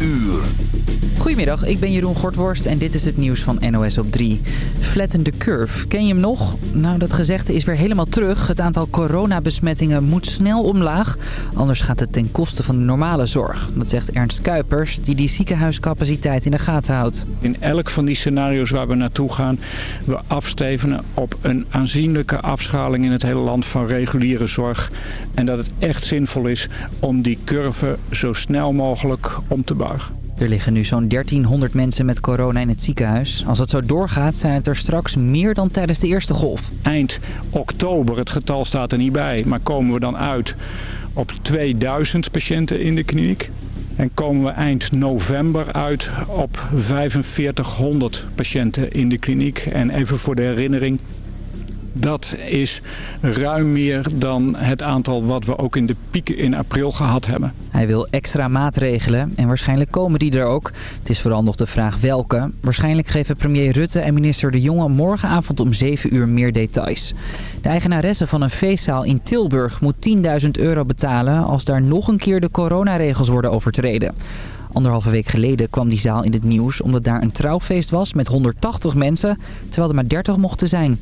uur. Goedemiddag, ik ben Jeroen Gortworst en dit is het nieuws van NOS op 3. Flatten the curve. Ken je hem nog? Nou, dat gezegde is weer helemaal terug. Het aantal coronabesmettingen moet snel omlaag. Anders gaat het ten koste van de normale zorg. Dat zegt Ernst Kuipers, die die ziekenhuiscapaciteit in de gaten houdt. In elk van die scenario's waar we naartoe gaan, we afstevenen op een aanzienlijke afschaling in het hele land van reguliere zorg. En dat het echt zinvol is om die curve zo snel mogelijk om te Er liggen nu zo'n 1300 mensen met corona in het ziekenhuis. Als het zo doorgaat zijn het er straks meer dan tijdens de eerste golf. Eind oktober, het getal staat er niet bij, maar komen we dan uit op 2000 patiënten in de kliniek. En komen we eind november uit op 4500 patiënten in de kliniek. En even voor de herinnering, dat is ruim meer dan het aantal wat we ook in de piek in april gehad hebben. Hij wil extra maatregelen en waarschijnlijk komen die er ook. Het is vooral nog de vraag welke. Waarschijnlijk geven premier Rutte en minister De Jonge morgenavond om 7 uur meer details. De eigenaresse van een feestzaal in Tilburg moet 10.000 euro betalen als daar nog een keer de coronaregels worden overtreden. Anderhalve week geleden kwam die zaal in het nieuws omdat daar een trouwfeest was met 180 mensen, terwijl er maar 30 mochten zijn.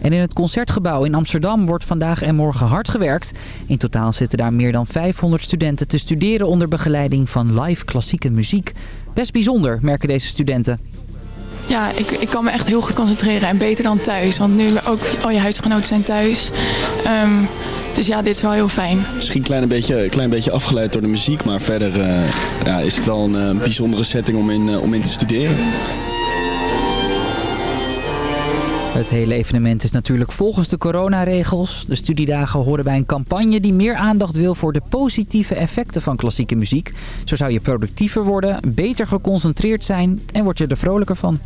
En in het Concertgebouw in Amsterdam wordt vandaag en morgen hard gewerkt. In totaal zitten daar meer dan 500 studenten te studeren onder begeleiding van live klassieke muziek. Best bijzonder, merken deze studenten. Ja, ik, ik kan me echt heel goed concentreren en beter dan thuis. Want nu ook al je huisgenoten zijn thuis. Ehm, dus ja, dit is wel heel fijn. Misschien een klein beetje, klein beetje afgeleid door de muziek. Maar verder uh, ja, is het wel een uh, bijzondere setting om in, uh, om in te studeren. Het hele evenement is natuurlijk volgens de coronaregels. De studiedagen horen bij een campagne die meer aandacht wil voor de positieve effecten van klassieke muziek. Zo zou je productiever worden, beter geconcentreerd zijn en word je er vrolijker van.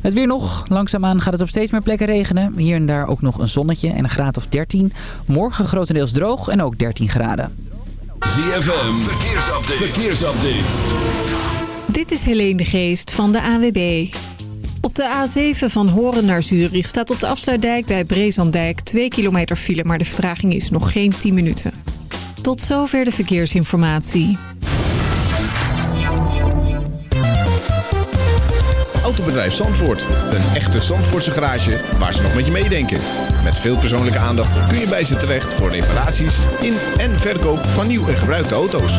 Het weer nog. Langzaamaan gaat het op steeds meer plekken regenen. Hier en daar ook nog een zonnetje en een graad of 13. Morgen grotendeels droog en ook 13 graden. ZFM, verkeersupdate. verkeersupdate. Dit is Helene de Geest van de AWB. Op de A7 van Horen naar Zurich staat op de afsluitdijk bij Brezandijk 2 kilometer file, maar de vertraging is nog geen 10 minuten. Tot zover de verkeersinformatie. Autobedrijf Zandvoort. Een echte Zandvoortse garage waar ze nog met je meedenken. Met veel persoonlijke aandacht kun je bij ze terecht voor reparaties in en verkoop van nieuw en gebruikte auto's.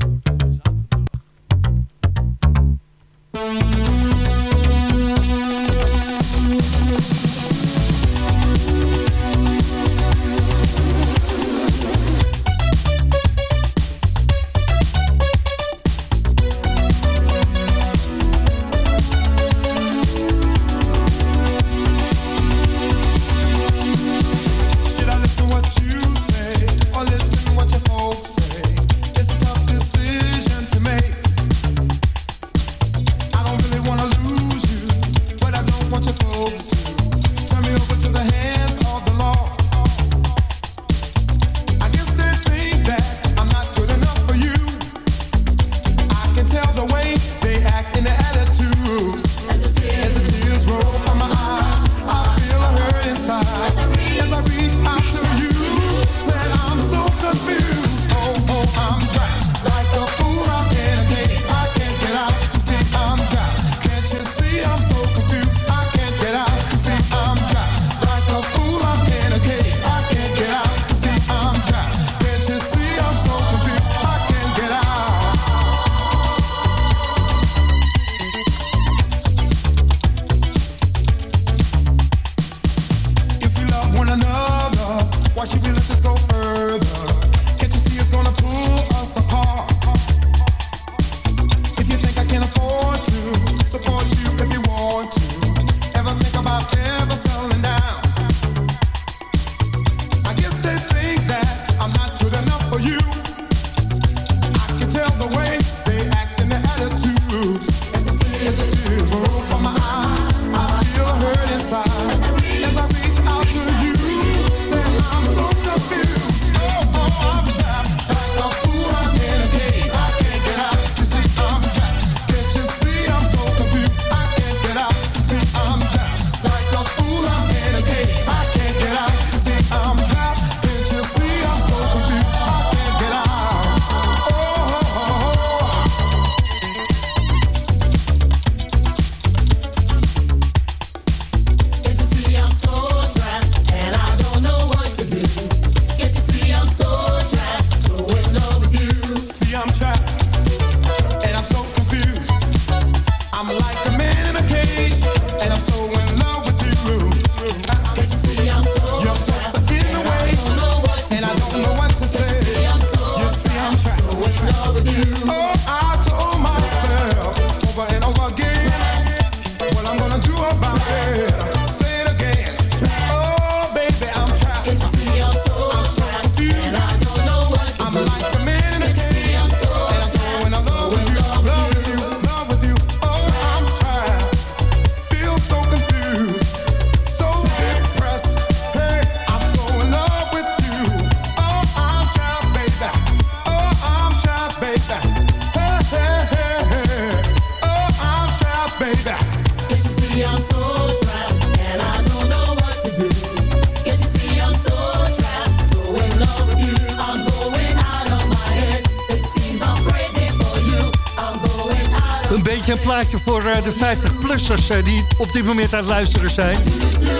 Eh, de 50-plussers eh, die op dit moment aan het luisteren zijn.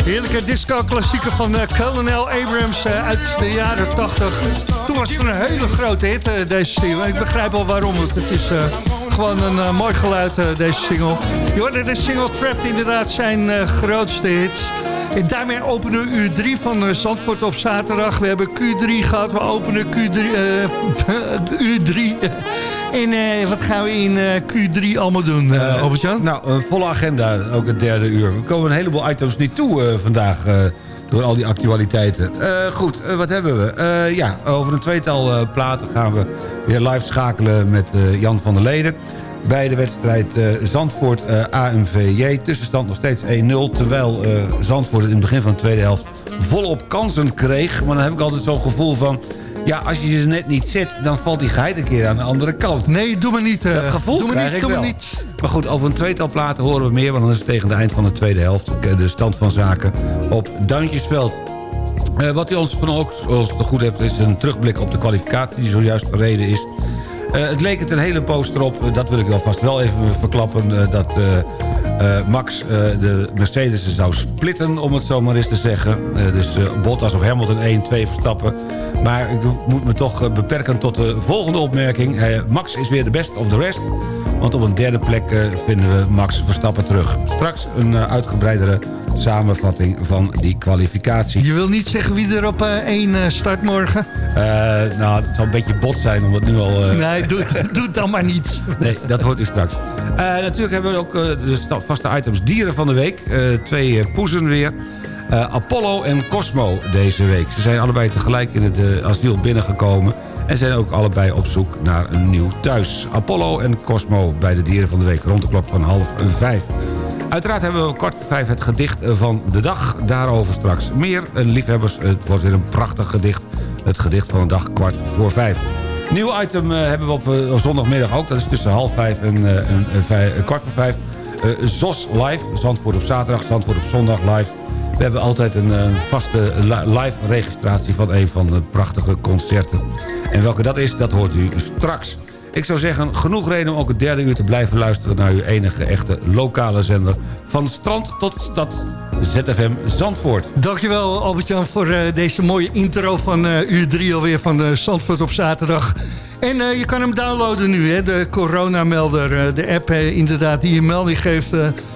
Heerlijke disco-klassieker van uh, Colonel Abrams uit de jaren 80. Toen was het een hele grote hit, deze single. Ik begrijp wel waarom. Het is gewoon een mooi geluid, deze single. Je de single Trapped inderdaad zijn grootste hit. En daarmee openen we uur 3 van Zandvoort op zaterdag. We hebben Q3 gehad, we openen Q3, uur 3... En uh, wat gaan we in uh, Q3 allemaal doen, uh, Albert-Jan? Nou, een volle agenda, ook het derde uur. We komen een heleboel items niet toe vandaag door al die actualiteiten. goed, wat hebben we? ja, over een tweetal platen gaan we weer live schakelen met Jan van der Leden. Bij de wedstrijd Zandvoort AMVJ. Tussenstand nog steeds 1-0. Terwijl Zandvoort in het begin van de tweede helft volop kansen kreeg. Maar dan heb ik altijd zo'n gevoel van ja, als je ze net niet zet, dan valt die geit een keer aan de andere kant. Nee, doe me niet. Uh, dat gevoel doe me niet, doe Me niet. Maar goed, over een tweetal platen horen we meer... want dan is het tegen het eind van de tweede helft de stand van zaken op Duintjesveld. Uh, wat u ons van ook goed heeft... is een terugblik op de kwalificatie die zojuist verreden is. Uh, het leek het een hele poos erop. dat wil ik alvast wel even verklappen. dat Max de Mercedes zou splitten, om het zo maar eens te zeggen. dus Bottas of Hamilton 1, 2 Verstappen. Maar ik moet me toch eh, beperken tot de volgende opmerking. Eh, Max is weer de best of the rest. Want op een derde plek eh, vinden we Max Verstappen terug. Straks een uitgebreidere samenvatting van die kwalificatie. Je wil niet zeggen wie er op één start morgen? nou, het zal een beetje bot zijn om het nu al... Nee, doe, doe het dan maar niet. Nee, dat hoort u straks. natuurlijk hebben we ook de vaste items dieren van de week. twee poezen weer. Uh, Apollo en Cosmo deze week. Ze zijn allebei tegelijk in het uh, asiel binnengekomen... en zijn ook allebei op zoek naar een nieuw thuis. Apollo en Cosmo bij de dieren van de week rond de klok van half vijf. Uiteraard hebben we kwart voor vijf het gedicht van de dag. Daarover straks meer. En liefhebbers, het wordt weer een prachtig gedicht. Het gedicht van de dag kwart voor vijf. Nieuw item hebben we op, zondagmiddag ook. Dat is tussen half vijf en, kwart voor vijf. ZOS live. Zandvoort op zaterdag, Zandvoort op zondag live. We hebben altijd een vaste live registratie van een van de prachtige concerten. En welke dat is, dat hoort u straks. Ik zou zeggen, genoeg reden om ook het derde uur te blijven luisteren... naar uw enige echte lokale zender. Van strand tot stad, ZFM Zandvoort. Dankjewel Albert-Jan voor uh, deze mooie intro van uh, uur 3 alweer van uh, Zandvoort op zaterdag. En je kan hem downloaden nu, hè, de coronamelder, de app inderdaad die je melding geeft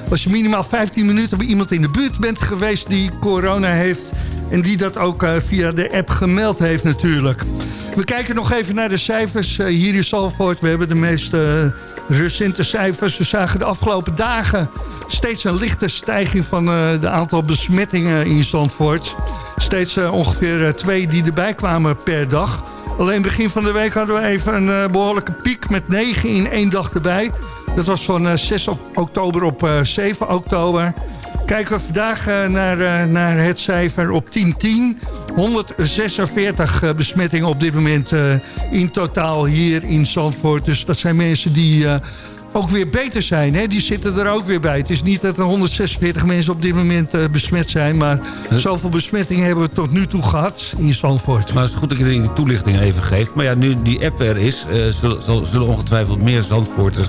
als je minimaal 15 minuten bij iemand in de buurt bent geweest die corona heeft... en die dat ook via de app gemeld heeft natuurlijk. We kijken nog even naar de cijfers uh, hier in Zalvoort. We hebben de meest uh, recente cijfers. We zagen de afgelopen dagen steeds een lichte stijging van de aantal besmettingen in Zandvoort. Steeds ongeveer twee die erbij kwamen per dag... Alleen begin van de week hadden we even een behoorlijke piek met negen in één dag erbij. Dat was van uh, 6 oktober op uh, 7 oktober. Kijken we vandaag naar, naar het cijfer op 1010. 146 besmettingen op dit moment in totaal hier in Zandvoort. Dus dat zijn mensen die ook weer beter zijn. Hè? Die zitten er ook weer bij. Het is niet dat er 146 mensen op dit moment uh, besmet zijn... maar zoveel besmettingen hebben we tot nu toe gehad in Zandvoort. Maar het is goed dat je die toelichting even geeft. Maar ja, nu die app er is... Uh, zullen, zullen ongetwijfeld meer Zandvoorters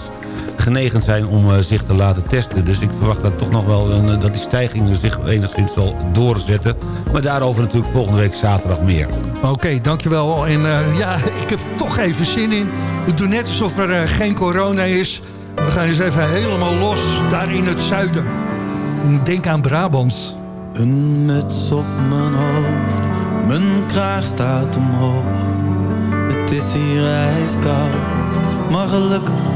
genegen zijn om uh, zich te laten testen. Dus ik verwacht dat toch nog wel uh, dat die stijging zich enigszins zal doorzetten. Maar daarover natuurlijk volgende week zaterdag meer. Oké, okay, dankjewel. En uh, ja, ik heb toch even zin in. We doen net alsof er geen corona is. We gaan eens even helemaal los daar in het zuiden. Denk aan Brabant. Een muts op mijn hoofd, mijn kraag staat omhoog. Het is hier ijskoud, maar gelukkig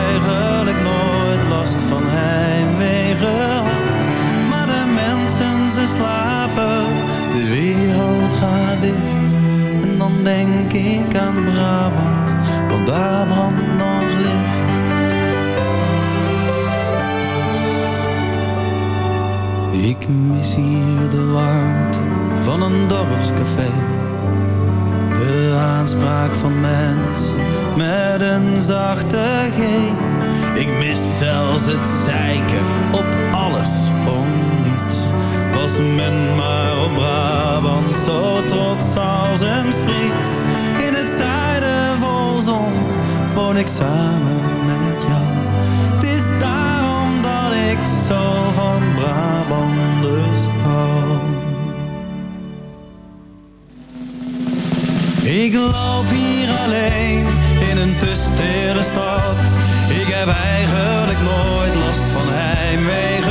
denk ik aan Brabant, want daar brandt nog licht. Ik mis hier de warmte van een dorpscafé. De aanspraak van mensen met een zachte G. Ik mis zelfs het zeiken op alles. Was men maar op Brabant zo trots als een Fries. In het zuiden vol zon woon ik samen met jou. Het daarom dat ik zo van Brabanders hou. Ik loop hier alleen in een te stad. Ik heb eigenlijk nooit last van heimwee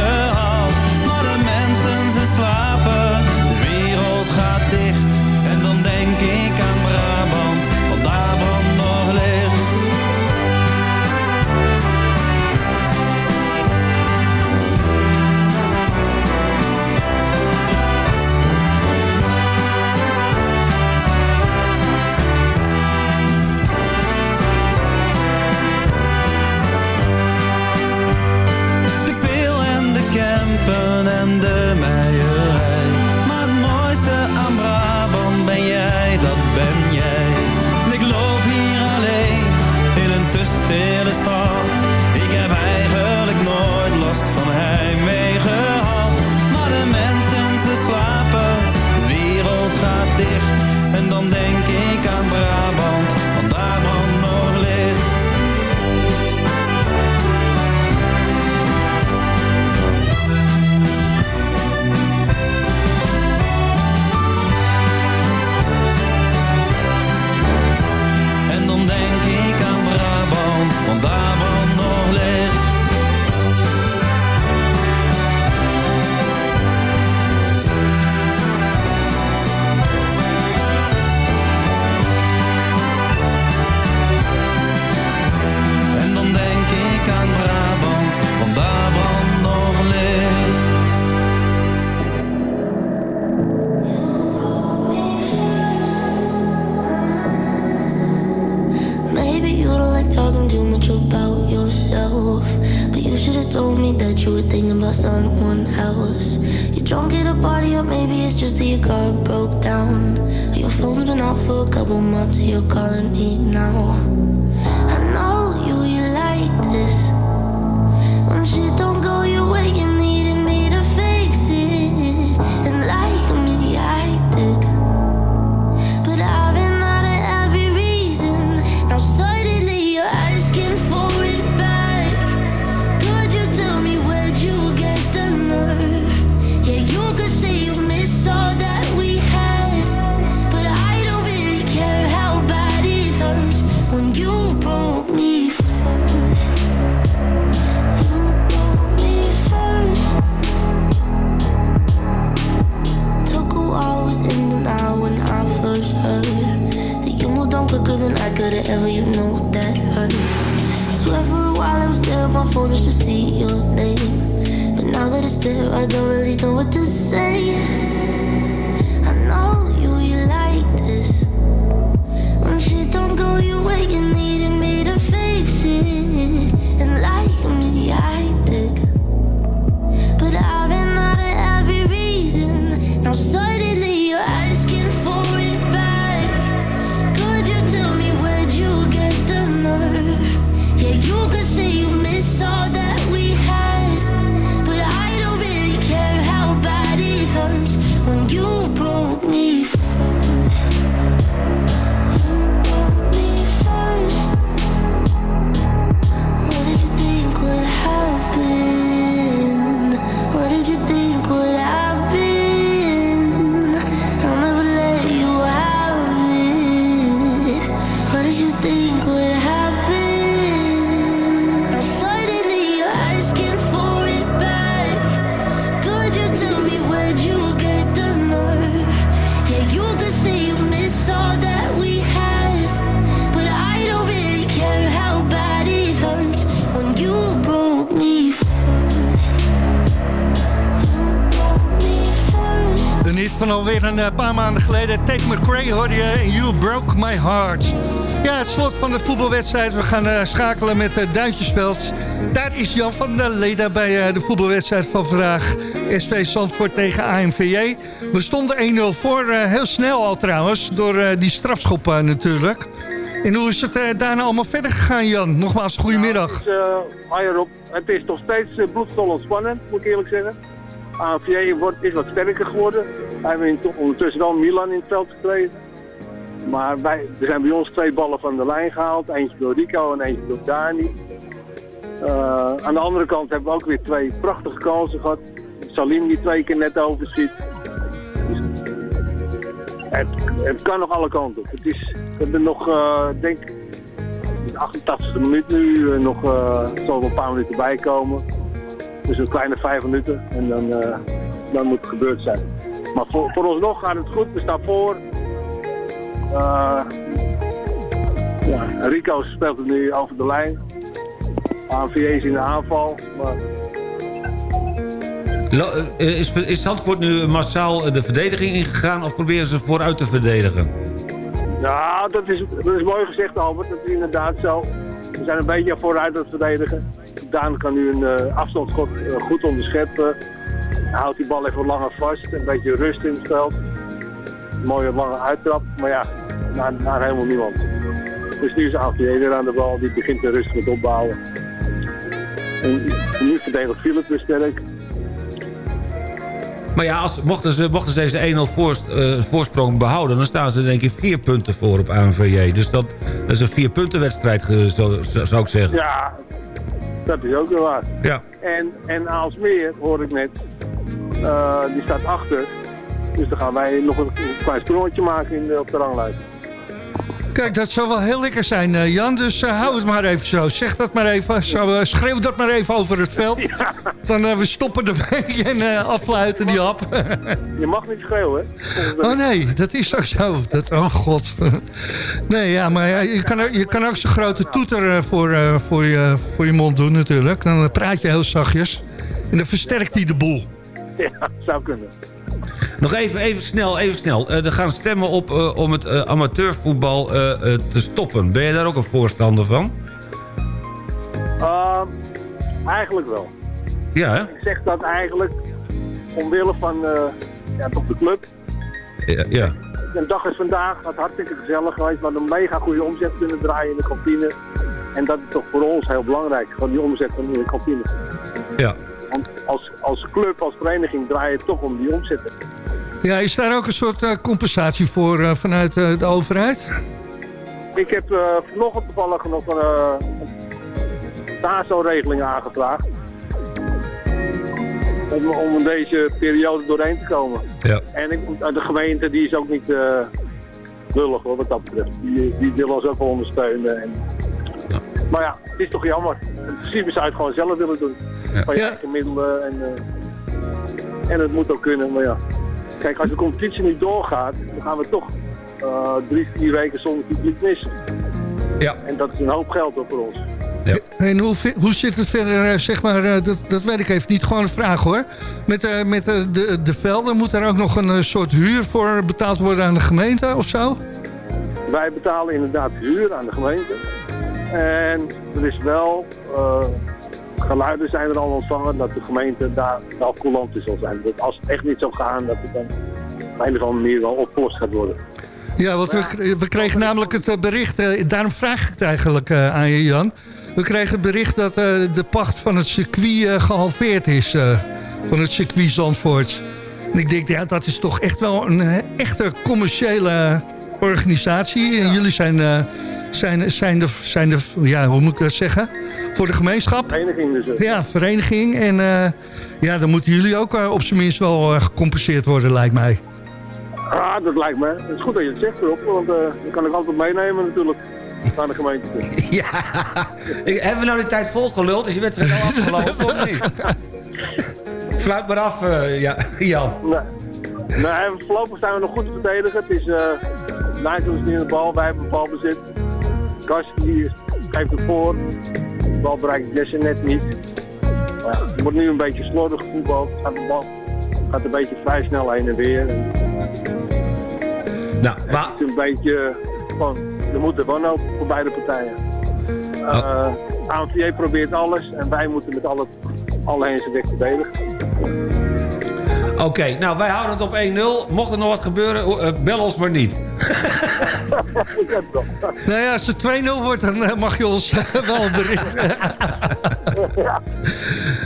You Broke My Heart. Ja, het slot van de voetbalwedstrijd. We gaan eh, schakelen met uh, Duintjesveld. Daar is Jan van der Leda bij eh, de voetbalwedstrijd van vandaag. SV Zandvoort tegen AMVJ. We stonden 1-0 voor. eh, heel snel al trouwens. Door eh, die strafschop eh, natuurlijk. En hoe is het eh, daarna allemaal verder gegaan Jan? Nogmaals, goedemiddag. Het is, eh. Het is nog steeds uh, bloedstollend spannend, moet ik eerlijk zeggen. AVJ wordt, is wat sterker geworden. Hebben in- ondertussen wel Milan in het veld gekregen. Maar wij, er zijn bij ons twee ballen van de lijn gehaald. Eentje door Rico en eentje door Dani. Eh, aan de andere kant hebben we ook weer twee prachtige kansen gehad. Salim die twee keer net overschiet. Dus het, kan nog alle kanten op. Het is, we hebben nog, eh, denk de 88e minuut nu. eh, nog zal een paar minuten bij komen. Dus een kleine vijf minuten. En dan, dan moet het gebeurd zijn. Maar voor, voor ons nog gaat het goed. We staan voor. Eh, ja, Rico speelt het nu over de lijn. ANVJ is in de aanval. Maar eh, Is, is Zandvoort nu massaal eh, de verdediging ingegaan... of proberen ze vooruit te verdedigen? Ja, dat is, dat is mooi gezegd, Albert. Dat is inderdaad zo. We zijn een beetje vooruit aan het verdedigen. Daan kan nu een afstandsschot eh, goed onderscheppen. Hij houdt die bal even langer vast. Een beetje rust in het veld. Mooie lange uittrap. Maar ja, naar, naar helemaal niemand. Dus nu is AVJ weer aan de bal. Die begint er rustig met opbouwen. En nu verdedigt Philip weer sterk. Maar ja, als, mochten, ze, mochten ze deze 1-0 voorst- eh, voorsprong behouden... dan staan ze denk ik vier punten voor op ANVJ. Dus dat, dat is een vier punten wedstrijd, zo, zo- zou ik zeggen. Ja, dat is ook wel waar. Ja. En, en Aalsmeer, hoor ik net, eh, die staat achter. Dus dan gaan wij nog een, klein sprongetje maken in de, op de ranglijst. Kijk, dat zou wel heel lekker zijn, eh, Jan. Dus eh, hou het maar even zo. Zeg dat maar even. Zo, eh, schreeuw dat maar even over het veld. Van eh, we stoppen ermee en afluiten die hap. Je mag niet schreeuwen, hè? oh nee, dat is ook zo. Dat, oh god. nee, ja, maar ja, je, kan, ook- je kan ook zo'n grote toeter voor, voor, je, voor je mond doen natuurlijk. Dan praat je heel zachtjes. En dan versterkt hij de boel. Ja, zou kunnen. Nog even, even snel, even snel. Eh, er gaan stemmen op eh, om het eh, amateurvoetbal te stoppen. Ben je daar ook een voorstander van? Ehm, eigenlijk wel. Ja, hè? Ik zeg dat eigenlijk omwille van ja, toch de club. Ja. ja. Een dag is vandaag, het hartstikke gezellig geweest. We hadden een mega goede omzet kunnen draaien in de kantine. En dat is toch voor ons heel belangrijk, gewoon die omzet van in de kantine. Ja. Want als, als club, als vereniging draai je toch om die omzetten. Ja, is daar ook een soort eh, compensatie voor eh, vanuit eh, de overheid? Ik heb vanochtend toevallig nog een, TASO-regeling aangevraagd. Om, om deze periode doorheen te komen. Ja. En ik, moet- de gemeente die is ook niet lullig hoor, wat dat betreft. Die, die wil ons ook wel ondersteunen. En, Maar ja, het is toch jammer. In principe zou je het gewoon zelf willen doen. Van je eigen middelen. En, eh, en het moet ook kunnen, maar ja. Kijk, als de competitie niet doorgaat, dan gaan we toch eh, drie, vier weken zonder publiek missen. Ja. En dat is een hoop geld voor ons. En hoe, hoe zit het verder, eh, zeg maar, eh, dat, dat weet ik even niet. Gewoon een vraag hoor. Met, eh, met de, de velden, moet er ook nog een soort huur voor betaald worden aan de gemeente of zo? Wij betalen inderdaad huur aan de gemeente. En er is wel, eh, geluiden zijn er al ontvangen dat de gemeente daar wel coulant in zal zijn. Dat als het echt niet zou gaan, dat het dan op een of andere manier wel opgelost gaat worden. Ja, want we, we kregen namelijk het eh, bericht, eh, daarom vraag ik het eigenlijk aan je Jan. We kregen het bericht dat de pacht van het circuit eh, gehalveerd is, van het circuit Zandvoort. En ik denk, ja, dat is toch echt wel een echte commerciële organisatie. En jullie zijn, zijn, zijn, de, zijn de, ja, hoe moet ik dat zeggen? Voor de gemeenschap? Vereniging dus. Ja, vereniging. En eh, ja, dan moeten jullie ook eh, op zijn minst wel eh, gecompenseerd worden, lijkt mij. Ah, dat lijkt me. Het is goed dat je het zegt erop, want dat kan ik altijd meenemen natuurlijk. Naar de gemeente. Ja, Ik- hebben we nou de tijd volgeluld? Is je wedstrijd al afgelopen of niet? Fluit maar af, ja, Jan. Nee. Nee, voorlopig zijn we nog goed te verdedigen. Het is uh, Nigel is niet in de bal, wij hebben balbezit. Kast die geeft het voor. De bal bereikt Jesse net niet. Het wordt nu een beetje slordig voetbal. Gaat de bal gaat een beetje vrij snel heen en weer. Nou, maar... Het is een beetje van, er moet er wanhoop voor beide partijen. Uh, probeert alles en wij moeten met alle, alle heen zijn weg verdedigen. Oké, nou wij houden het op 1-0. Mocht er nog wat gebeuren, eh, bel ons maar niet. Nou ja, als het 2-0 wordt, dan eh, mag je ons eh, wel berichten.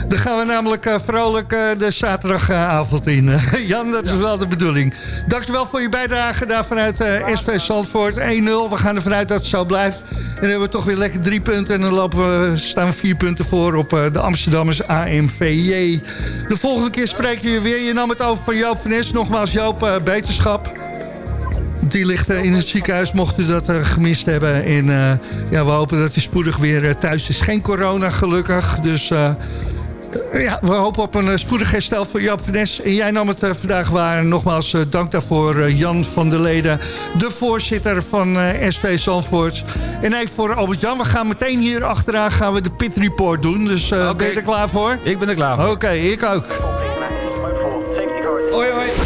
Dan gaan we namelijk eh, vrolijk de zaterdagavond in. Jan, dat is wel de bedoeling. Dankjewel voor je bijdrage daar vanuit SV Zandvoort. 1-0, we gaan ervan uit dat het zo blijft. En dan hebben we toch weer lekker drie punten. En dan lopen we, staan we vier punten voor op de Amsterdammers AMVJ. De volgende keer spreek je weer. Je nam het over van Joop van Nes. Nogmaals, Joop, beterschap. Die ligt eh, in het ziekenhuis, mocht u dat eh, gemist hebben. En eh, ja, we hopen dat hij spoedig weer thuis is. Geen corona, gelukkig. Dus eh, ja, we hopen op een spoedig herstel voor van Nes. En jij nam het vandaag waar. Nogmaals, dank daarvoor Jan van der Leden. De voorzitter van eh, SV Zandvoort. En even voor Albert-Jan. We gaan meteen hier achteraan gaan we de pit report doen. Dus eh, ben je er klaar voor? Ik ben er klaar voor. Oké, ik ook. Hoi, hoi.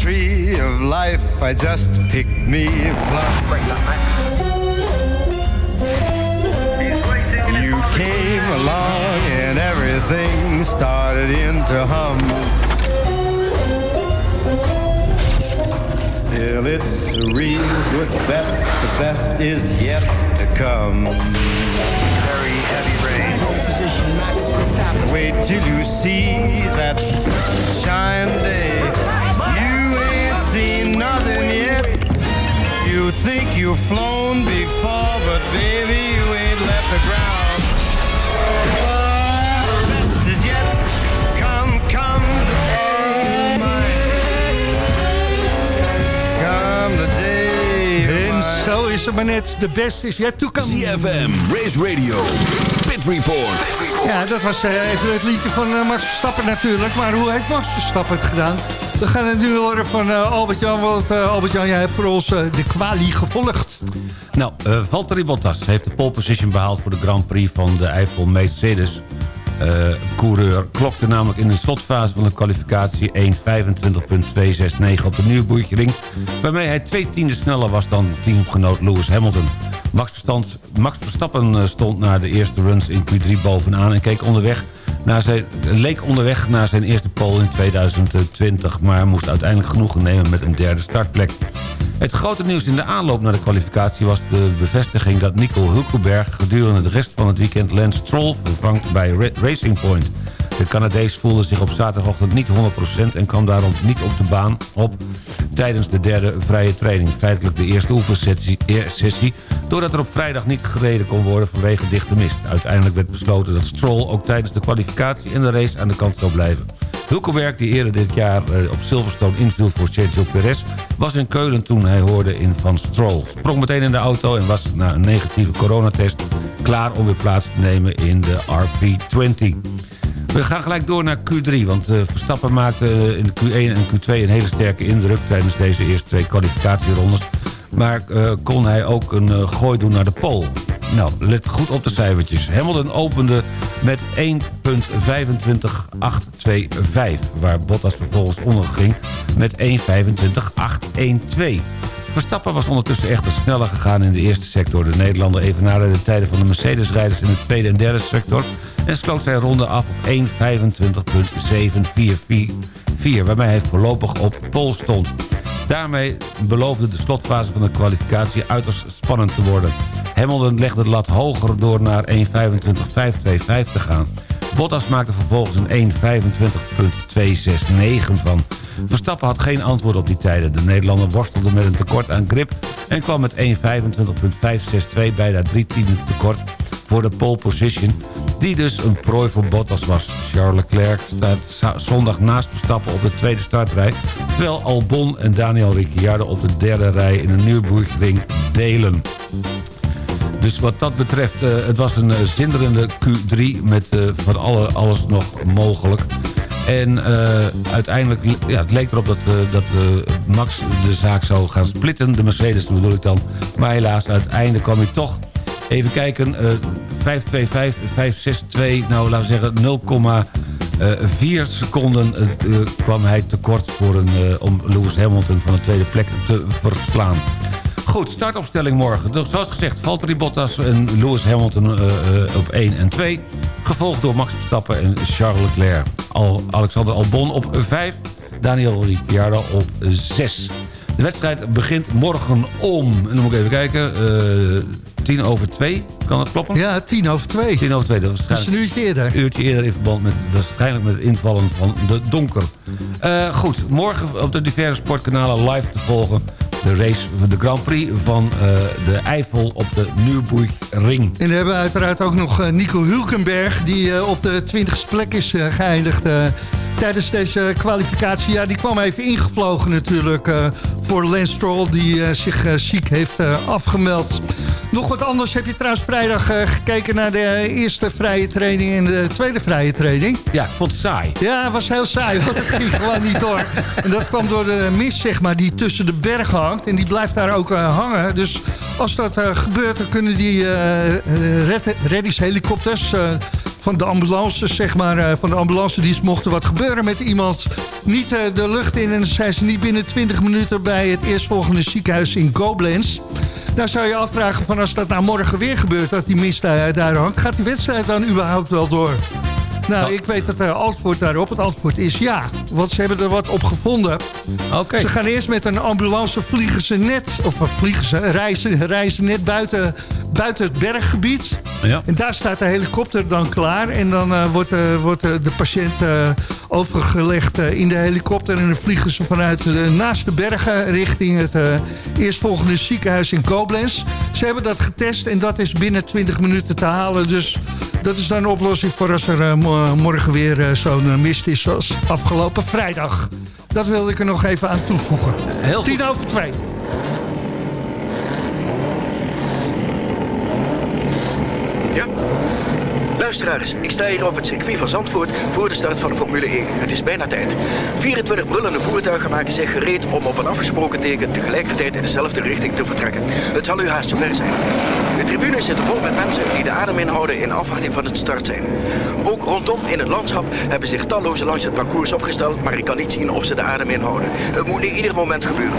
Tree of life, I just picked me a plum. You came along and everything started in to hum. Still, it's a real good bet. The best is yet to come. Very heavy rain. Position Max Verstappen. Wait till you see that shine day. Nothing yet. You think you've flown before, but baby, you ain't left the ground. Oh, the best is yet to come, come the day mine. Come the day of En zo is het maar net. De best is yet to come. CFM, Race Radio, Pit Report. Ja, dat was eh, even het liedje van eh, Max Verstappen natuurlijk. Maar hoe heeft Max Verstappen het gedaan? We gaan het nu horen van eh, Albert-Jan. Want eh, Albert-Jan, jij hebt voor ons eh, de kwalie gevolgd. Nou, Valtteri Bottas heeft de pole position behaald... voor de Grand Prix van de Eiffel Mercedes. coureur klokte namelijk in de slotfase van de kwalificatie 1.25.269 op de Nürburgring... waarmee hij twee tienden sneller was dan teamgenoot Lewis Hamilton. Max, Max Verstappen stond na de eerste runs in Q3 bovenaan... en keek onderweg zijn, leek onderweg naar zijn eerste pole in 2020... maar moest uiteindelijk genoegen nemen met een derde startplek. Het grote nieuws in de aanloop naar de kwalificatie was de bevestiging dat Nico Hulkenberg gedurende de rest van het weekend Lance Stroll vervangt bij Ra- Racing Point. De Canadees voelde zich op zaterdagochtend niet 100% en kwam daarom niet op de baan op tijdens de derde vrije training. Feitelijk de eerste oefensessie, doordat er op vrijdag niet gereden kon worden vanwege dichte mist. Uiteindelijk werd besloten dat Stroll ook tijdens de kwalificatie en de race aan de kant zou blijven. Hulkenberg, die eerder dit jaar eh, op Silverstone inviel voor Sergio Perez... was in Keulen toen hij hoorde in van Stroll. Sprong meteen in de auto en was na een negatieve coronatest... klaar om weer plaats te nemen in de RP20. We gaan gelijk door naar Q3, want eh, Verstappen maakte eh, in de Q1 en Q2 een hele sterke indruk... tijdens deze eerste twee kwalificatierondes. Maar eh, kon hij ook een gooi doen naar de pol? Nou, let goed op de cijfertjes. Hamilton opende met 1.25.825... waar Bottas vervolgens onderging met 1.25.812. Verstappen was ondertussen echter sneller gegaan in de eerste sector. De Nederlander evenaarde de tijden van de Mercedes-rijders in de tweede en derde sector... en sloot zijn ronde af op 1.25.744, waarmee hij voorlopig op pol stond. Daarmee beloofde de slotfase van de kwalificatie uiterst spannend te worden. Hamilton legde de lat hoger door naar 1.25.525 te gaan. Bottas maakte vervolgens een 1.25.269 van. Verstappen had geen antwoord op die tijden. De Nederlander worstelde met een tekort aan grip... en kwam met 1.25.562 bijna drie tienden tekort voor de pole position... die dus een prooi voor Bottas was. Charles Leclerc staat zondag naast Verstappen op de tweede startrij... terwijl Albon en Daniel Ricciardo op de derde rij in een Nürburgring delen. Dus wat dat betreft, uh, het was een uh, zinderende Q3 met uh, van alle, alles nog mogelijk. En uiteindelijk, ja, het leek erop dat, dat Max de zaak zou gaan splitten. De Mercedes bedoel ik dan. Maar helaas, uiteindelijk kwam hij toch... Even kijken, 525, 562, nou laten we zeggen 0,4 seconden kwam hij tekort voor een, om Lewis Hamilton van de tweede plek te verslaan. Goed, startopstelling morgen. Dus zoals gezegd, Valtteri Bottas en Lewis Hamilton uh, uh, op 1 en 2. Gevolgd door Max Verstappen en Charles Leclerc. Al Alexander Albon op 5. Daniel Ricciardo op 6. De wedstrijd begint morgen om, en dan moet ik even kijken, uh, tien over twee. Kan dat kloppen? Ja, tien over twee. Tien over twee. Dat, dat is een uurtje eerder. Een uurtje eerder in verband met, waarschijnlijk met het invallen van de donker. Uh, goed, morgen op de diverse sportkanalen live te volgen de race, de Grand Prix van uh, de Eifel op de Nürburgring. En dan hebben we uiteraard ook nog uh, Nico Hulkenberg... die uh, op de 20ste plek is geëindigd tijdens deze kwalificatie. Ja, die kwam even ingevlogen natuurlijk voor Lance Stroll... die zich ziek heeft afgemeld. Nog wat anders. Heb je trouwens vrijdag gekeken naar de eerste vrije training... en de tweede vrije training? Ja, ik vond het saai. Ja, het was heel saai, want het ging gewoon niet door. En dat kwam door de mist, zeg maar, die tussen de bergen hangt. En die blijft daar ook hangen. Dus als dat gebeurt, dan kunnen die red reddingshelikopters... van de ambulances, zeg maar, van de ambulance dienst mochten wat gebeuren met iemand. Niet de lucht in en dan zijn ze niet binnen 20 minuten bij het eerstvolgende ziekenhuis in Koblenz. Nou zou je afvragen van als dat nou morgen weer gebeurt, dat die mist daar, daar hangt, gaat die wedstrijd dan überhaupt wel door? Nou, ik weet dat het antwoord daarop, het antwoord is ja. Want ze hebben er wat op gevonden. Okay. Ze gaan eerst met een ambulance vliegen ze net, of vliegen ze, reizen, reizen net buiten, buiten het berggebied. Ja. En daar staat de helikopter dan klaar. En dan uh, wordt, uh, wordt uh, de patiënt overgelegd in de helikopter. En dan vliegen ze vanuit naast de bergen richting het eerstvolgende ziekenhuis in Koblenz. Ze hebben dat getest en dat is binnen 20 minuten te halen. Dus dat is dan een oplossing voor als er uh, morgen weer uh, zo'n mist is zoals afgelopen vrijdag. Dat wilde ik er nog even aan toevoegen. Heel Tien over twee. Ja? Luisteraars, ik sta hier op het circuit van Zandvoort voor de start van de Formule 1. Het is bijna tijd. 24 brullende voertuigen maken zich gereed om op een afgesproken teken tegelijkertijd in dezelfde richting te vertrekken. Het zal u haast zover zijn. De tribunes zitten vol met mensen die de adem inhouden in afwachting van het start zijn. Ook rondom in het landschap hebben zich talloze langs het parcours opgesteld, maar ik kan niet zien of ze de adem inhouden. Het moet nu ieder moment gebeuren.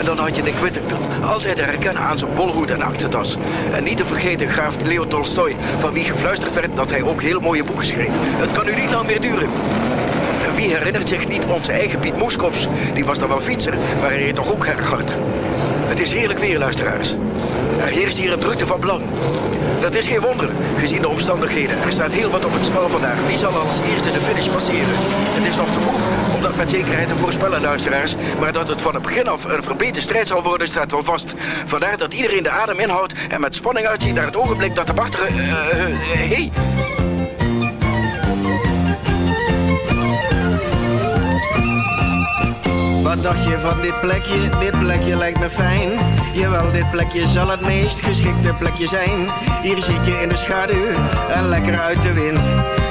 En dan had je de Whittaker, altijd herkennen aan zijn bolhoed en aktentas. En niet te vergeten graaf Leo Tolstoy, van wie gefluisterd werd dat hij ook heel mooie boeken schreef. Het kan nu niet lang meer duren. En wie herinnert zich niet onze eigen Piet Moeskops? Die was dan wel fietser, maar hij reed toch ook erg hard. Het is heerlijk weer, luisteraars. Er heerst hier een drukte van belang. Dat is geen wonder, gezien de omstandigheden. Er staat heel wat op het spel vandaag. Wie zal als eerste de finish passeren? Het is nog te vroeg om dat met zekerheid te voorspellen, luisteraars. Maar dat het van het begin af een verbeterde strijd zal worden, staat wel vast. Vandaar dat iedereen de adem inhoudt en met spanning uitziet naar het ogenblik dat de wachteren... Uh, uh, hey! Wat dacht je van dit plekje? Dit plekje lijkt me fijn. Jawel, dit plekje zal het meest geschikte plekje zijn. Hier zit je in de schaduw en lekker uit de wind.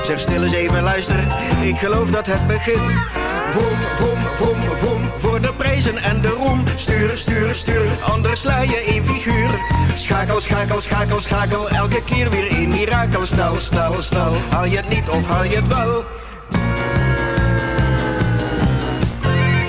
Zeg stil eens even luister, ik geloof dat het begint. Vroom, vroom, vroom, vroom, voor de prijzen en de roem. Stuur, stuur, stuur, anders sla je in figuur. Schakel, schakel, schakel, schakel, elke keer weer in mirakel. Snel, snel, snel, haal je het niet of haal je het wel?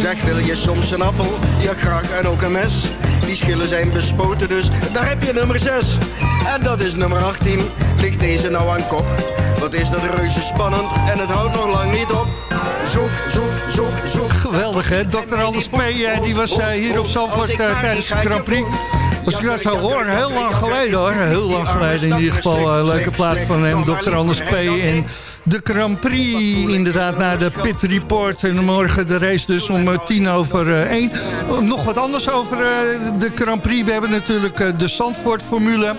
Zeg, wil je soms een appel? Ja, graag en ook een mes. Die schillen zijn bespoten, dus daar heb je nummer 6. En dat is nummer 18. Ligt deze nou aan kop? Wat is dat reuze spannend en het houdt nog lang niet op. Zoef, zoef, zoef, zoef. Geweldig, hè? Dr. Anders P. eh, die was eh, hier op Zandvoort eh, tijdens de Grand Prix. Als ik dat zo hoor, heel lang geleden hoor. Heel lang geleden in ieder geval. een leuke plaat van hem, Dr. Anders P. En de Grand Prix, inderdaad, naar de Pit Report. En morgen de race dus om eh, tien over eh, één. Nog wat anders over eh, de Grand Prix. We hebben natuurlijk de Zandvoort Formule.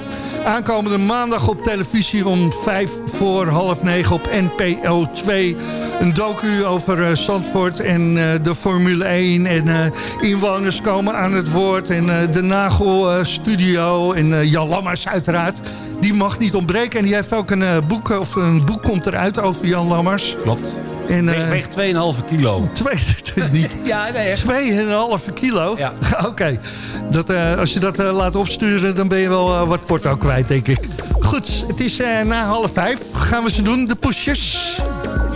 Aankomende maandag op televisie om vijf voor half negen op NPO 2 een docu over Zandvoort en de Formule 1. En inwoners komen aan het woord. En de Nagel Studio en Jan Lammers uiteraard. Die mag niet ontbreken. En die heeft ook een boek, of een boek komt eruit over Jan Lammers. Klopt. En, uh, weegt 2,5 kilo. Twee, niet. ja, nee. 2,5 kilo? Ja. Oké. Okay. Uh, als je dat uh, laat opsturen, dan ben je wel wat porto kwijt, denk ik. Goed, het is na half vijf. Gaan we ze doen, de pushjes.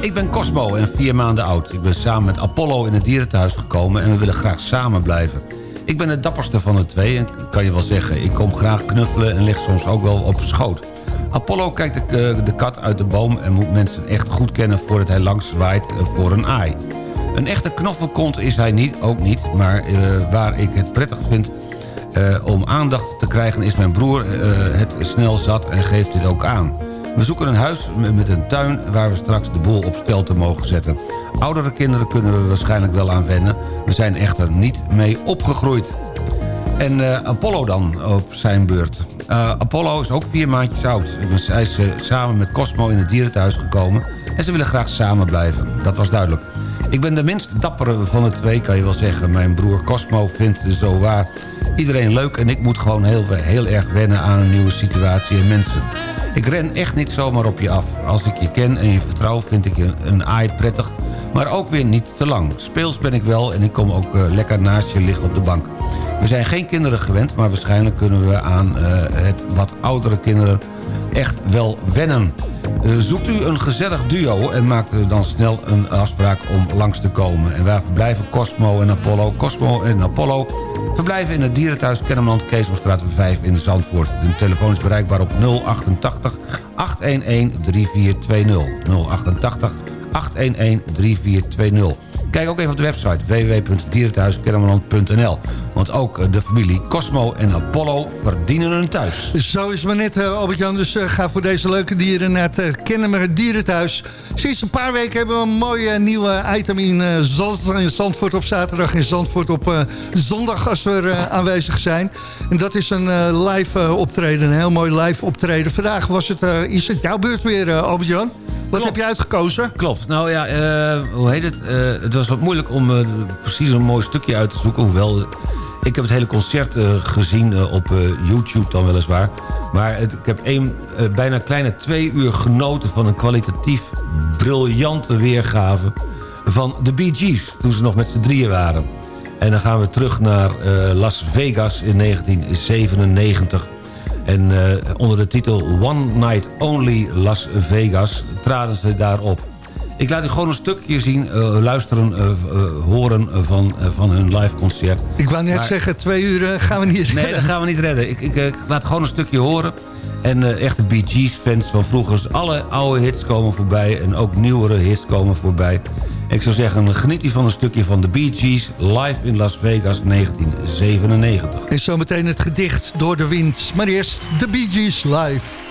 Ik ben Cosmo en vier maanden oud. Ik ben samen met Apollo in het dierenthuis gekomen en we willen graag samen blijven. Ik ben de dapperste van de twee en kan je wel zeggen... ik kom graag knuffelen en lig soms ook wel op schoot. Apollo kijkt de, de kat uit de boom en moet mensen echt goed kennen... voordat hij langs zwaait voor een aai. Een echte knoffelkont is hij niet, ook niet... maar uh, waar ik het prettig vind om aandacht te krijgen... is mijn broer het snel zat en geeft dit ook aan. We zoeken een huis met een tuin waar we straks de boel op stel te mogen zetten. Oudere kinderen kunnen we waarschijnlijk wel aan wennen. We zijn echter niet mee opgegroeid. En uh, Apollo dan op zijn beurt. Uh, Apollo is ook vier maandjes oud. Hij is uh, samen met Cosmo in het dierenthuis gekomen... en ze willen graag samen blijven. Dat was duidelijk. Ik ben de minst dappere van de twee, kan je wel zeggen. Mijn broer Cosmo vindt zo waar iedereen leuk... en ik moet gewoon heel, heel erg wennen aan een nieuwe situatie en mensen. Ik ren echt niet zomaar op je af. Als ik je ken en je vertrouw vind ik een aai prettig... maar ook weer niet te lang. Speels ben ik wel en ik kom ook uh, lekker naast je liggen op de bank. We zijn geen kinderen gewend, maar waarschijnlijk kunnen we aan uh, het wat oudere kinderen echt wel wennen. Uh, zoekt u een gezellig duo en maakt dan snel een afspraak om langs te komen. En waar verblijven Cosmo en Apollo? Cosmo en Apollo verblijven in het dierenthuis Kennemerland, Keesomstraat 5 in Zandvoort. De telefoon is bereikbaar op 088 811 3420. 088 811 3420. Kijk ook even op de website www.dierenthuiskennemerland.nl. Want ook de familie Cosmo en Apollo verdienen een thuis. Zo is het maar net, Albert-Jan. Dus uh, ga voor deze leuke dieren naar het Kennemer Dierenthuis. Sinds een paar weken hebben we een mooi uh, nieuwe item in, uh, in Zandvoort op zaterdag... en Zandvoort op zondag als we aanwezig zijn. En dat is een live optreden, een heel mooi live optreden. Vandaag was het, is het jouw beurt weer, Albert-Jan? Wat Klopt. heb je uitgekozen? Klopt. Nou ja, uh, hoe heet het? Uh, het was wat moeilijk om uh, precies een mooi stukje uit te zoeken. Hoewel, ik heb het hele concert eh, gezien eh, op eh, YouTube dan weliswaar. Maar ik heb een, bijna kleine twee uur genoten van een kwalitatief briljante weergave van de Bee Gees. Toen ze nog met z'n drieën waren. En dan gaan we terug naar Las Vegas in 1997. En onder de titel One Night Only Las Vegas traden ze daarop. Ik laat u gewoon een stukje zien, eh, luisteren, eh, eh, horen van, van hun live concert. Ik wou net zeggen, twee uur gaan we niet redden. Nee, dat gaan we niet redden. Ik, ik, laat gewoon een stukje horen. En echte Bee Gees fans van vroeger. Alle oude hits komen voorbij en ook nieuwere hits komen voorbij. Ik zou zeggen, geniet u van een stukje van de Bee Gees live in Las Vegas 1997. En zometeen het gedicht Door de Wind. Maar eerst de Bee Gees live.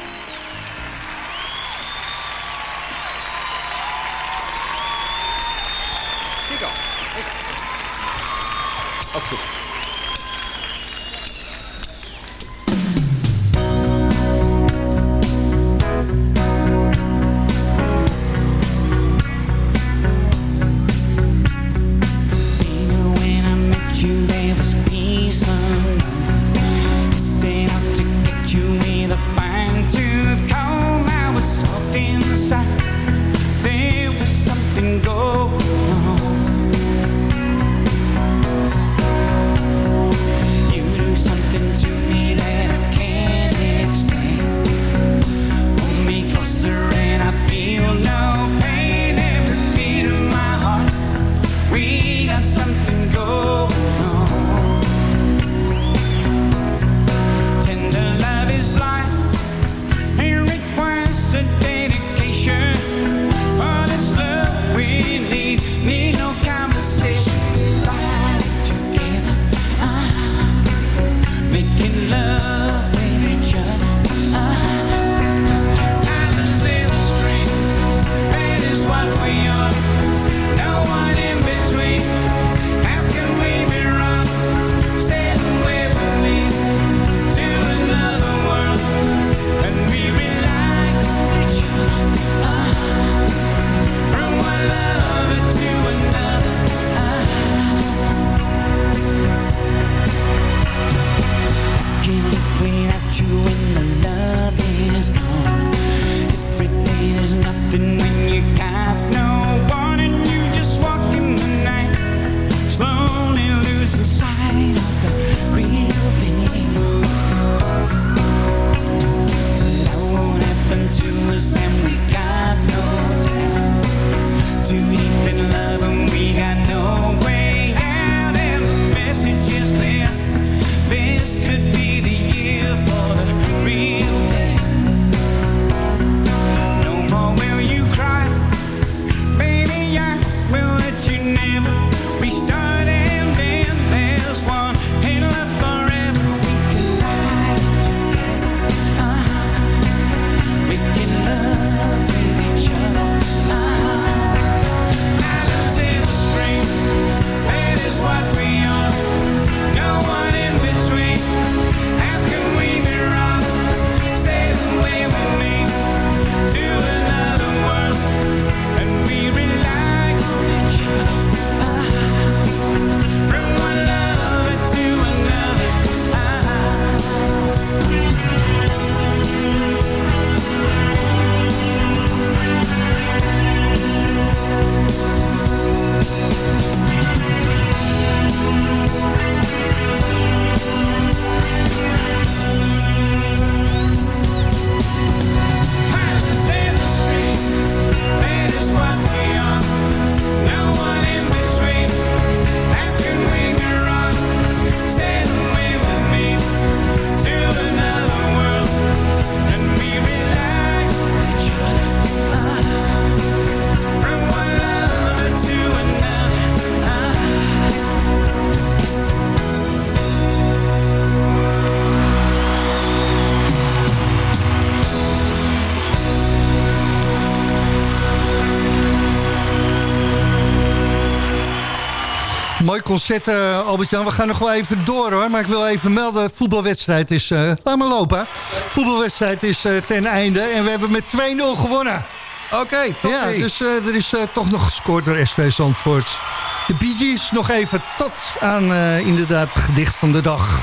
concerten, eh, Albert-Jan. We gaan nog wel even door, hoor. Maar ik wil even melden, voetbalwedstrijd is... Eh, laat maar lopen. Voetbalwedstrijd is eh, ten einde. En we hebben met 2-0 gewonnen. Oké, okay, Ja, dus er is toch nog gescoord door SV Zandvoort. De Bee Gees nog even tot aan inderdaad het gedicht van de dag.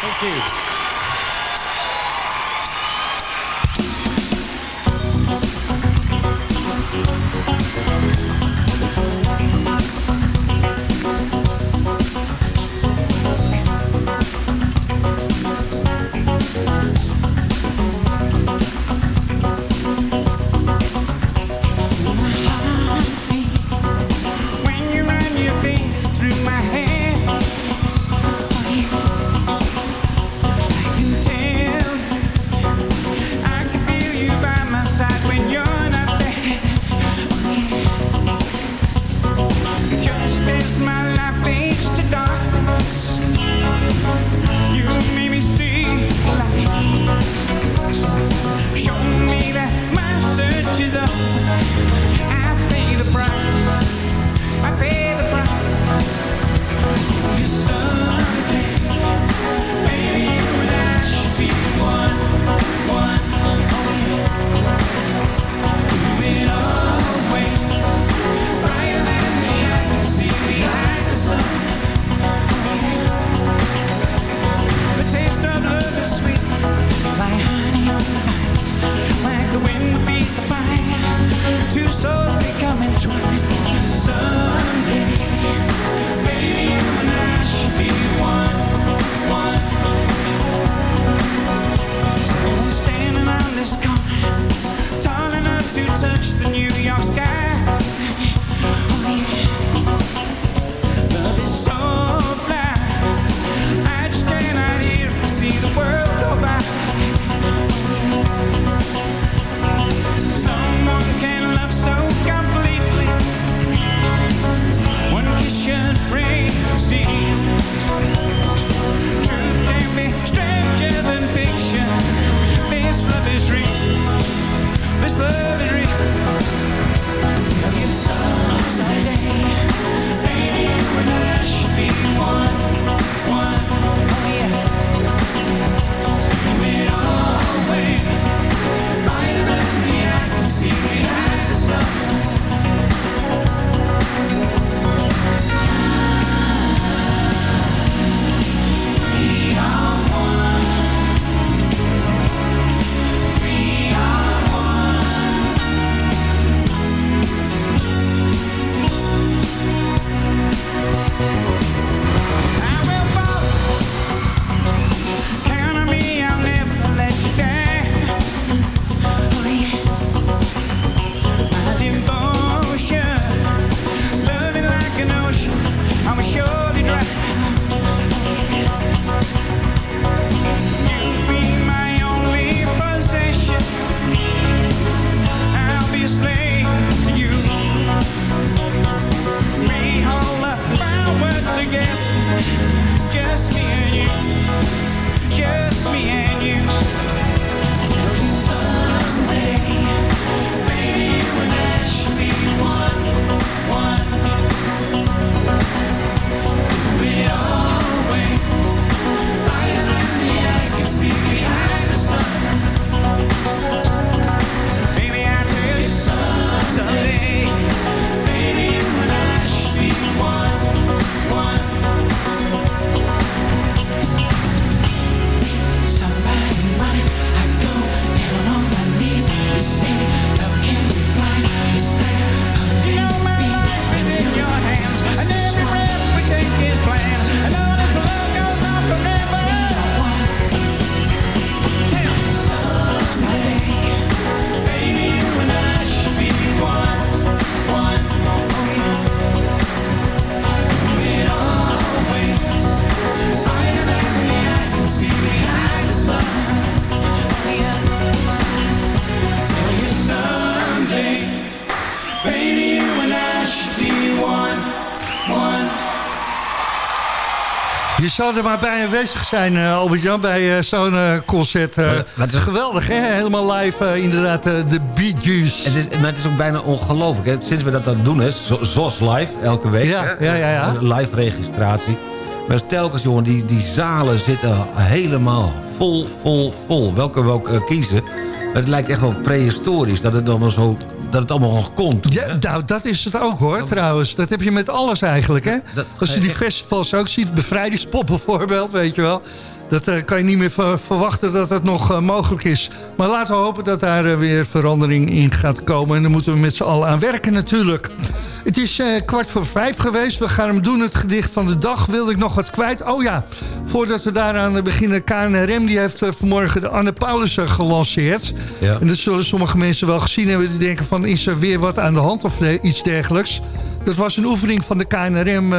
Dank u. zou er maar bij aanwezig zijn, uh, Albert-Jan, bij uh, zo'n uh, concert. Geweldig, hè? Helemaal live, inderdaad, de Bee Gees. Het is, maar het is ook bijna ongelooflijk, hè? Sinds we dat, dat doen, hè? ZOS live, elke week. Ja, ja, ja, ja. Live registratie. Maar telkens, jongen, die, die zalen zitten helemaal vol, vol, vol. Welke we ook kiezen. Het lijkt echt wel prehistorisch, dat het dan wel zo dat het allemaal nog komt. Ja, nou, dat is het ook hoor, trouwens. Dat heb je met alles eigenlijk, hè? Als je die festivals ook ziet, bevrijdingspop bijvoorbeeld, weet je wel... Dat uh, kan je niet meer verwachten dat het nog uh, mogelijk is. Maar laten we hopen dat daar uh, weer verandering in gaat komen. En daar moeten we met z'n allen aan werken natuurlijk. Het is kwart voor vijf geweest. We gaan hem doen, het gedicht van de dag. Wilde ik nog wat kwijt? Oh ja, voordat we daaraan beginnen. KNRM die heeft vanmorgen de Anne Paulussen gelanceerd. Ja. En dat zullen sommige mensen wel gezien hebben. Die denken van, is er weer wat aan de hand of iets dergelijks? Dat was een oefening van de KNRM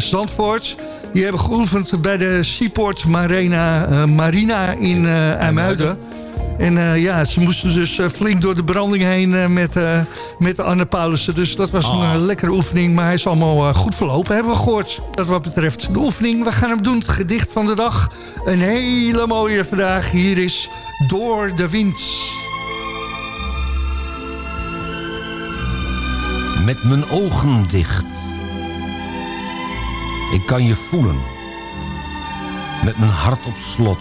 Zandvoort... Die hebben geoefend bij de Seaport Marina, uh, Marina in uh, IJmuiden. En uh, ja, ze moesten dus flink door de branding heen met, met Anne Paulussen. Dus dat was oh. een lekkere oefening. Maar hij is allemaal goed verlopen, hebben we gehoord. Dat wat betreft de oefening. We gaan hem doen, het gedicht van de dag. Een hele mooie vandaag. Hier is Door de Wind. Met mijn ogen dicht ik kan je voelen. Met mijn hart op slot.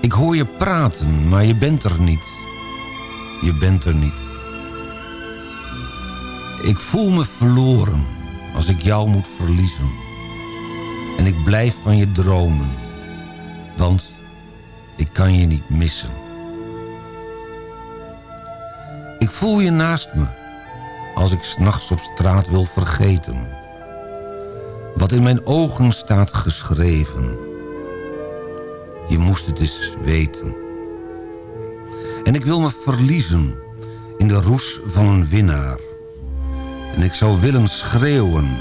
Ik hoor je praten, maar je bent er niet. Je bent er niet. Ik voel me verloren als ik jou moet verliezen. En ik blijf van je dromen. Want ik kan je niet missen. Ik voel je naast me als ik s'nachts op straat wil vergeten wat in mijn ogen staat geschreven. Je moest het eens weten. En ik wil me verliezen in de roes van een winnaar. En ik zou willen schreeuwen,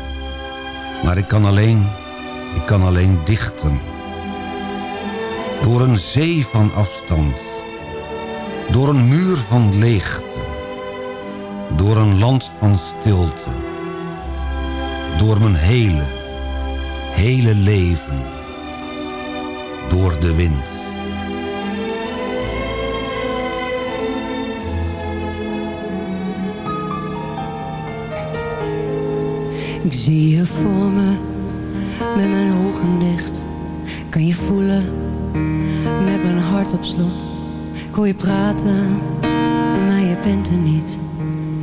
maar ik kan alleen, ik kan alleen dichten. Door een zee van afstand, door een muur van leegte, door een land van stilte, door mijn hele, hele leven door de wind. Ik zie je voor me, met mijn ogen dicht. Kan je voelen, met mijn hart op slot. Ik hoor je praten, maar je bent er niet.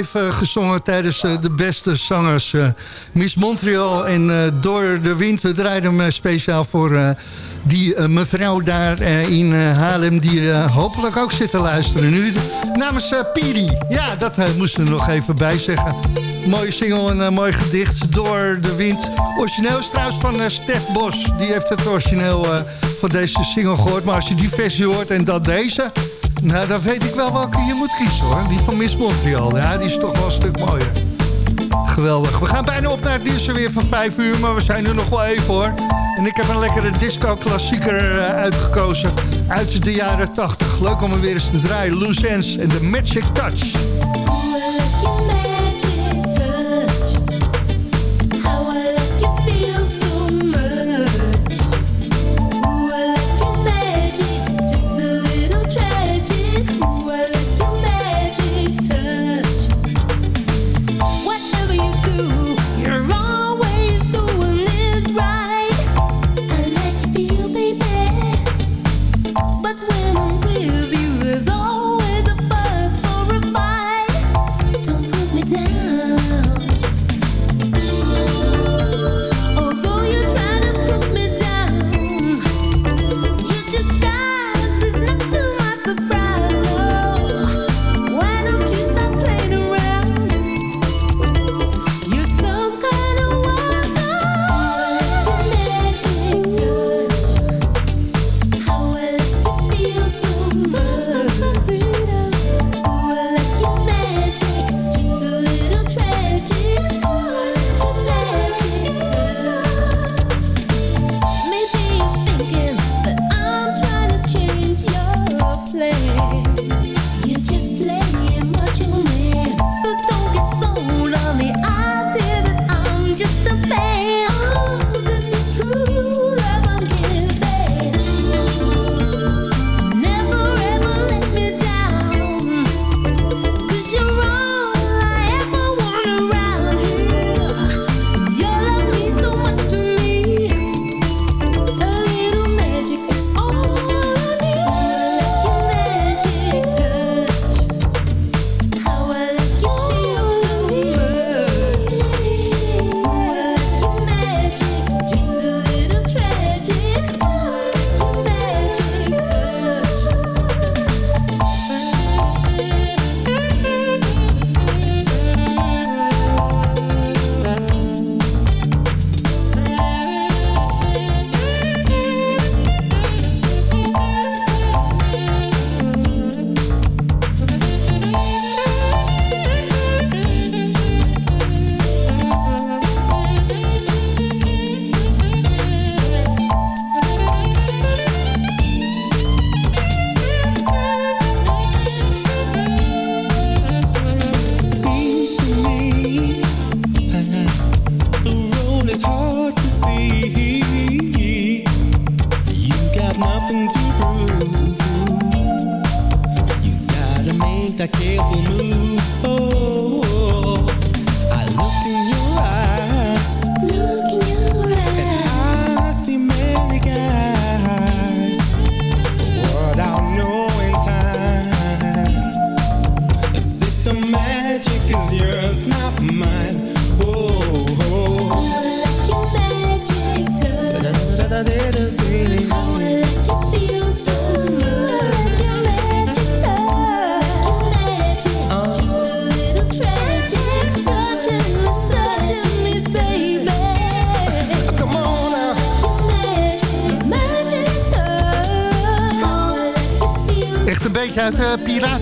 Eh, gezongen tijdens eh, de beste zangers. eh, Miss Montreal en Door de Wind. We draaiden hem speciaal voor die mevrouw daar in Haarlem... die hopelijk ook zit te luisteren nu. Namens Piri. Ja, dat moesten we nog even bij zeggen. Mooie single en mooi gedicht. Door de Wind. Origineel is trouwens van Stef Bos. Die heeft het origineel van deze single gehoord. Maar als je die versie hoort en dan deze... Nou, dan weet ik wel welke je moet kiezen hoor. Die van Miss Montreal. Ja, die is toch wel een stuk mooier. Geweldig. We gaan bijna op naar het weer van 5 uur. Maar we zijn er nog wel even hoor. En ik heb een lekkere disco-klassieker eh, uitgekozen. Uit de jaren 80. Leuk om hem weer eens te draaien. Loose Ends en The Magic Touch.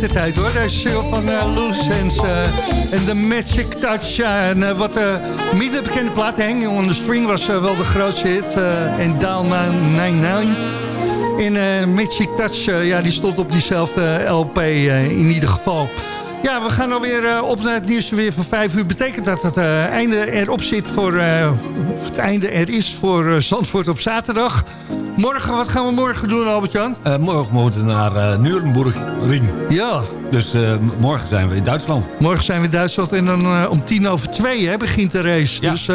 De piratentijd hoor. Deze single van uh, Loose eh, en The Magic Touch. Ja, en eh, wat uh, minder bekende plaat, Hang on the String, was eh, wel de grootste hit. eh, en Down 99. En eh, Magic Touch, eh, ja, die stond op diezelfde LP eh, in ieder geval. Ja, we gaan alweer eh, op naar het nieuws weer van 5 uur. Betekent dat het eh, einde erop zit voor... eh, het einde er is voor eh, Zandvoort op zaterdag. Morgen, wat gaan we morgen doen, Albert-Jan? Eh, morgen moeten we naar uh, Nürnbergring. Ja. Dus uh, morgen zijn we in Duitsland. Morgen zijn we in Duitsland en dan om tien over twee hè, begint de race. Ja, dus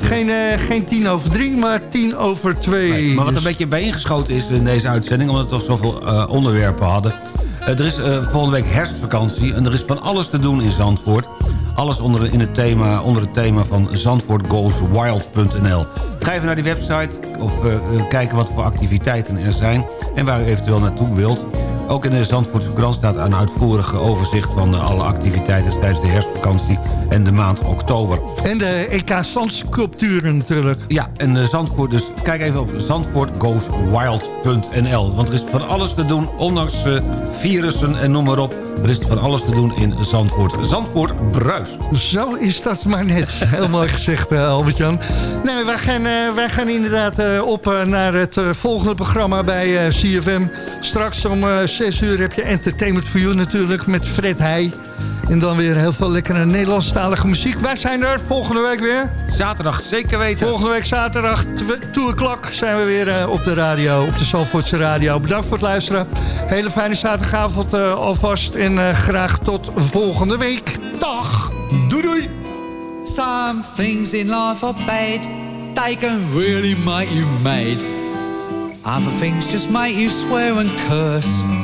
geen, geen tien over drie, maar tien over twee. Nee, maar wat dus... een beetje bijeengeschoten is in deze uitzending... omdat we toch zoveel onderwerpen hadden... er is volgende week herfstvakantie en er is van alles te doen in Zandvoort. Alles onder, in het thema, onder het thema van zandvoortgoeswild.nl. Ga even naar die website of uh, kijken wat voor activiteiten er zijn... en waar u eventueel naartoe wilt. Ook in de Zandvoortse krant staat een uitvoerige overzicht... van alle activiteiten tijdens de herfstvakantie en de maand oktober. En de EK Zandsculpturen natuurlijk. Ja, en uh, Zandvoort, dus kijk even op zandvoortgoeswild.nl. Want er is van alles te doen, ondanks uh, virussen en noem maar op. Er is van alles te doen in Zandvoort. Zandvoort bruist. Zo is dat maar net. Heel mooi gezegd, uh, Albert-Jan. Nee, wij gaan, wij gaan inderdaad op naar het volgende programma bij CFM. Straks om 6 uur heb je Entertainment for You natuurlijk met Fred Heij. En dan weer heel veel lekkere Nederlandstalige muziek. Wij zijn er volgende week weer. Zaterdag, zeker weten. Volgende week zaterdag, 2 o'clock, zijn we weer uh, op de radio, op de Zalvoortse radio. Bedankt voor het luisteren. Hele fijne zaterdagavond uh, alvast. En uh, graag tot volgende week. Dag. Doei doei. Some things in life are bad. They can really make you mad. Other things just make you swear and curse.